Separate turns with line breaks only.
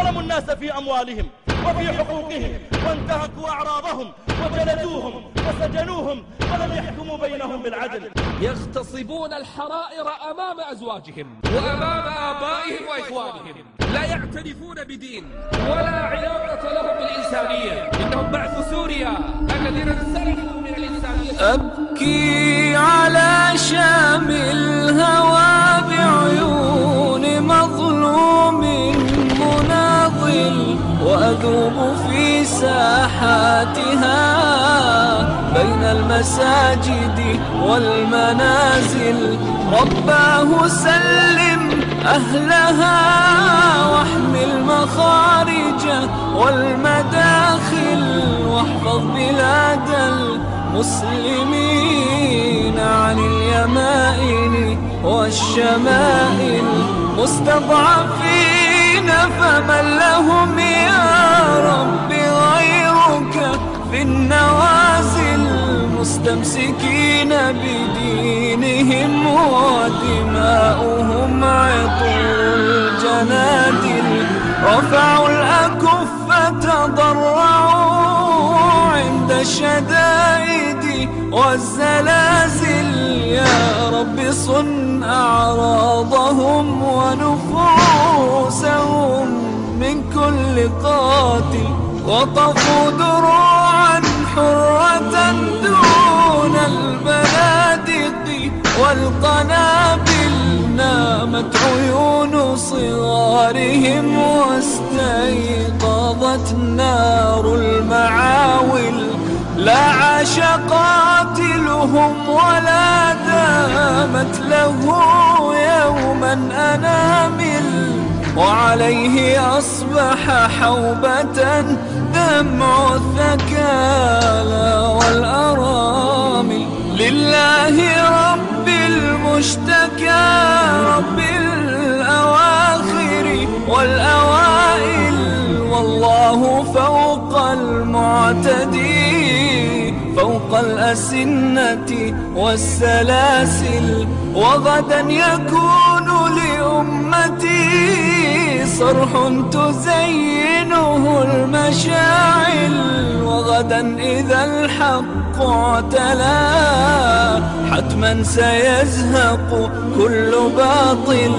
ظلموا الناس في أموالهم وفي حقوقهم وانتهكوا أعراضهم وجلدوهم وسجنوهم ولم يحكموا بينهم بالعدل.
يغتصبون الحرائر أمام أزواجهم وأمام آبائهم وإخوانهم. لا يعترفون بدين ولا علاقة لهم بالإنسانية. إنهم بعث سوريا الذين انسلخوا من الإنسانية.
أبكي على شام وأذوب في ساحاتها بين المساجد والمنازل. رباه سلم أهلها واحم المخارج والمداخل واحفظ بلاد المسلمين عن اليمائن والشمائل. مستضعفين فمن لهم يا مستمسكين بدينهم ودماؤهم عطول الجنادل رفعوا الأكف تضرعوا عند الشدائد والزلازل. يا رب صن أعراضهم ونفوسهم من كل قاتل وطفوا دروعا حرة. والقنابل نامت عيون صغارهم واستيقظت نار المعاول. لا عاش قاتلهم ولا دامت له يوما أنامل. وعليه أصبح حوبة دمع الثكالى والأرامل. لله رب والله فوق المعتدي فوق الأسنة والسلاسل وغدا يكون لأمتي. صرح تزينه المشاعل وغدا إذا الحق اعتلى. حتما سيزهق كل باطل.